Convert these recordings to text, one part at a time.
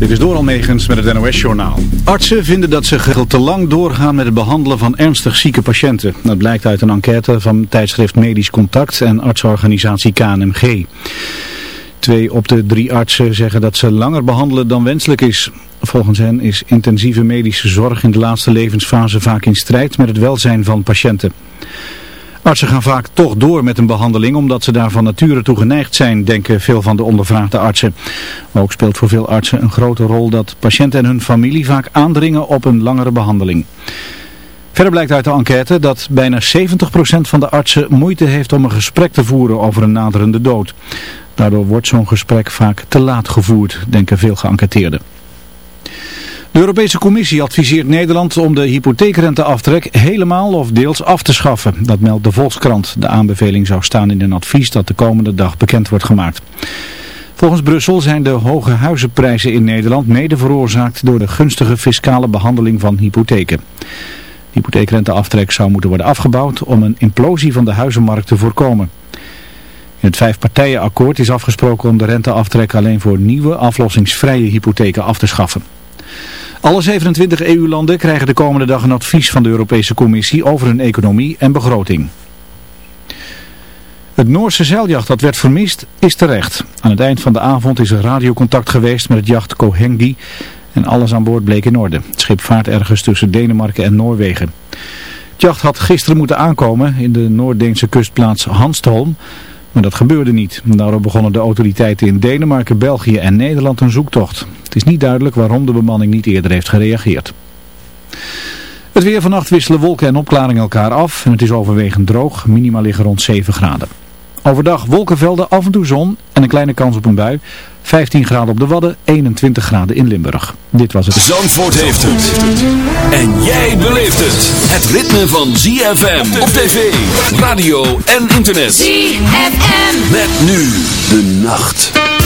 Dit is Doral Megens met het NOS-journaal. Artsen vinden dat ze te lang doorgaan met het behandelen van ernstig zieke patiënten. Dat blijkt uit een enquête van tijdschrift Medisch Contact en artsorganisatie KNMG. Twee op de drie artsen zeggen dat ze langer behandelen dan wenselijk is. Volgens hen is intensieve medische zorg in de laatste levensfase vaak in strijd met het welzijn van patiënten. Artsen gaan vaak toch door met een behandeling omdat ze daar van nature toe geneigd zijn, denken veel van de ondervraagde artsen. Ook speelt voor veel artsen een grote rol dat patiënten en hun familie vaak aandringen op een langere behandeling. Verder blijkt uit de enquête dat bijna 70% van de artsen moeite heeft om een gesprek te voeren over een naderende dood. Daardoor wordt zo'n gesprek vaak te laat gevoerd, denken veel geënquêteerden. De Europese Commissie adviseert Nederland om de hypotheekrenteaftrek helemaal of deels af te schaffen. Dat meldt de Volkskrant. De aanbeveling zou staan in een advies dat de komende dag bekend wordt gemaakt. Volgens Brussel zijn de hoge huizenprijzen in Nederland mede veroorzaakt door de gunstige fiscale behandeling van hypotheken. De hypotheekrenteaftrek zou moeten worden afgebouwd om een implosie van de huizenmarkt te voorkomen. In het vijfpartijenakkoord is afgesproken om de renteaftrek alleen voor nieuwe aflossingsvrije hypotheken af te schaffen. Alle 27 EU-landen krijgen de komende dag een advies van de Europese Commissie over hun economie en begroting. Het Noorse zeiljacht dat werd vermist is terecht. Aan het eind van de avond is er radiocontact geweest met het jacht Kohengi en alles aan boord bleek in orde. Het schip vaart ergens tussen Denemarken en Noorwegen. Het jacht had gisteren moeten aankomen in de Noord-Deense kustplaats Hanstholm, maar dat gebeurde niet. Daarom begonnen de autoriteiten in Denemarken, België en Nederland een zoektocht. Het is niet duidelijk waarom de bemanning niet eerder heeft gereageerd. Het weer vannacht wisselen wolken en opklaringen elkaar af en het is overwegend droog. Minima liggen rond 7 graden. Overdag wolkenvelden, af en toe zon en een kleine kans op een bui. 15 graden op de Wadden, 21 graden in Limburg. Dit was het. Zandvoort heeft het. En jij beleeft het. Het ritme van ZFM op tv, radio en internet. ZFM. Met nu de nacht.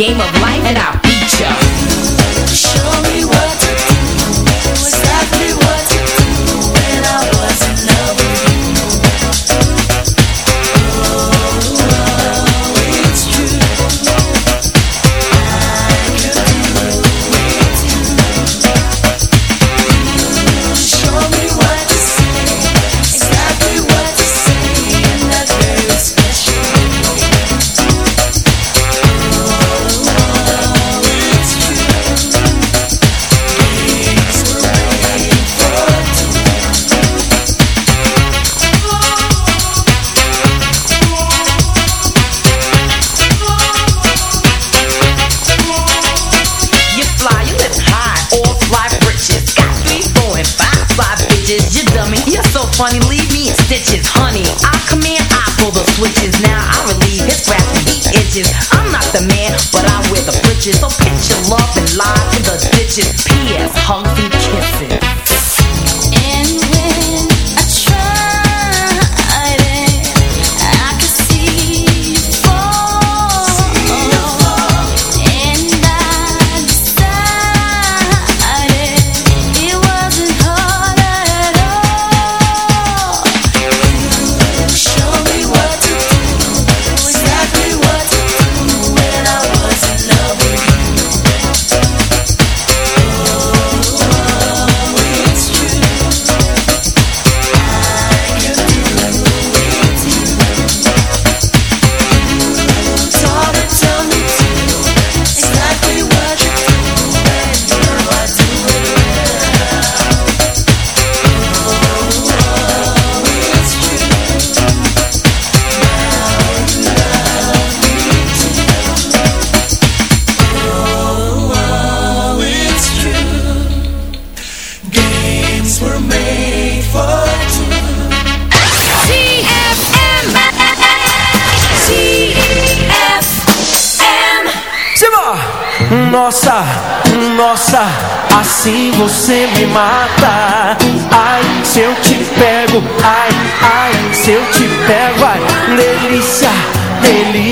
game of life. funny, leave me in stitches, honey. I command, I pull the switches. Now I relieve his grasp and beat itches. I'm not the man, but I wear the britches. So pitch your love and lie to the ditches. P.S. Hunks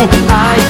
Ai,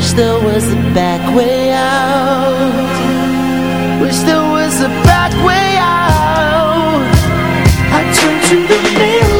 Wish there was a back way out. Wish there was a back way out. I turn to the mirror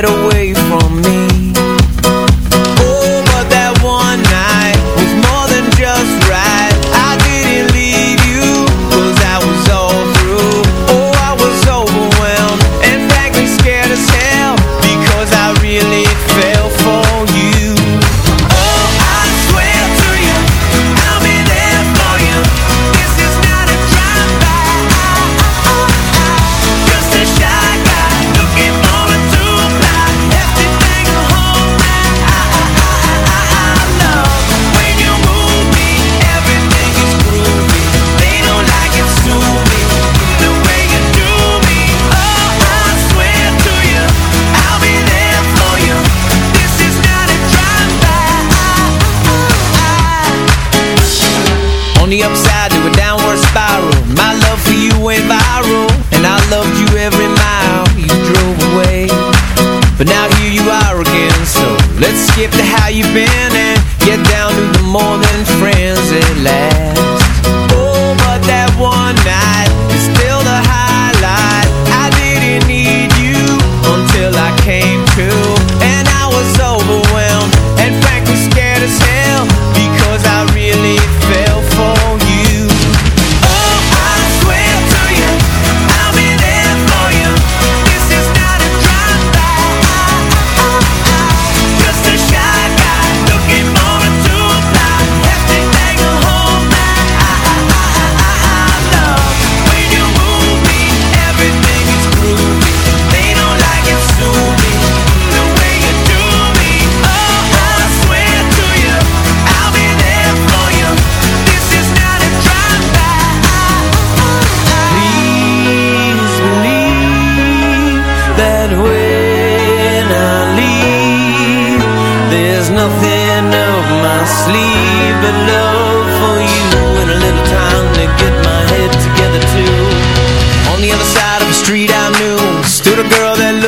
get away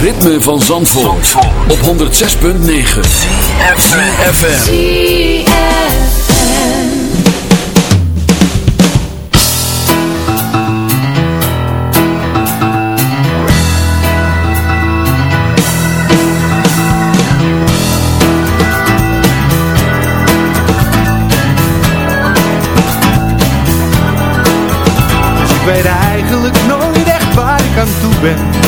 ritme van Zandvoort, op 106.9 FM. Dus ik weet eigenlijk nooit echt waar ik aan toe ben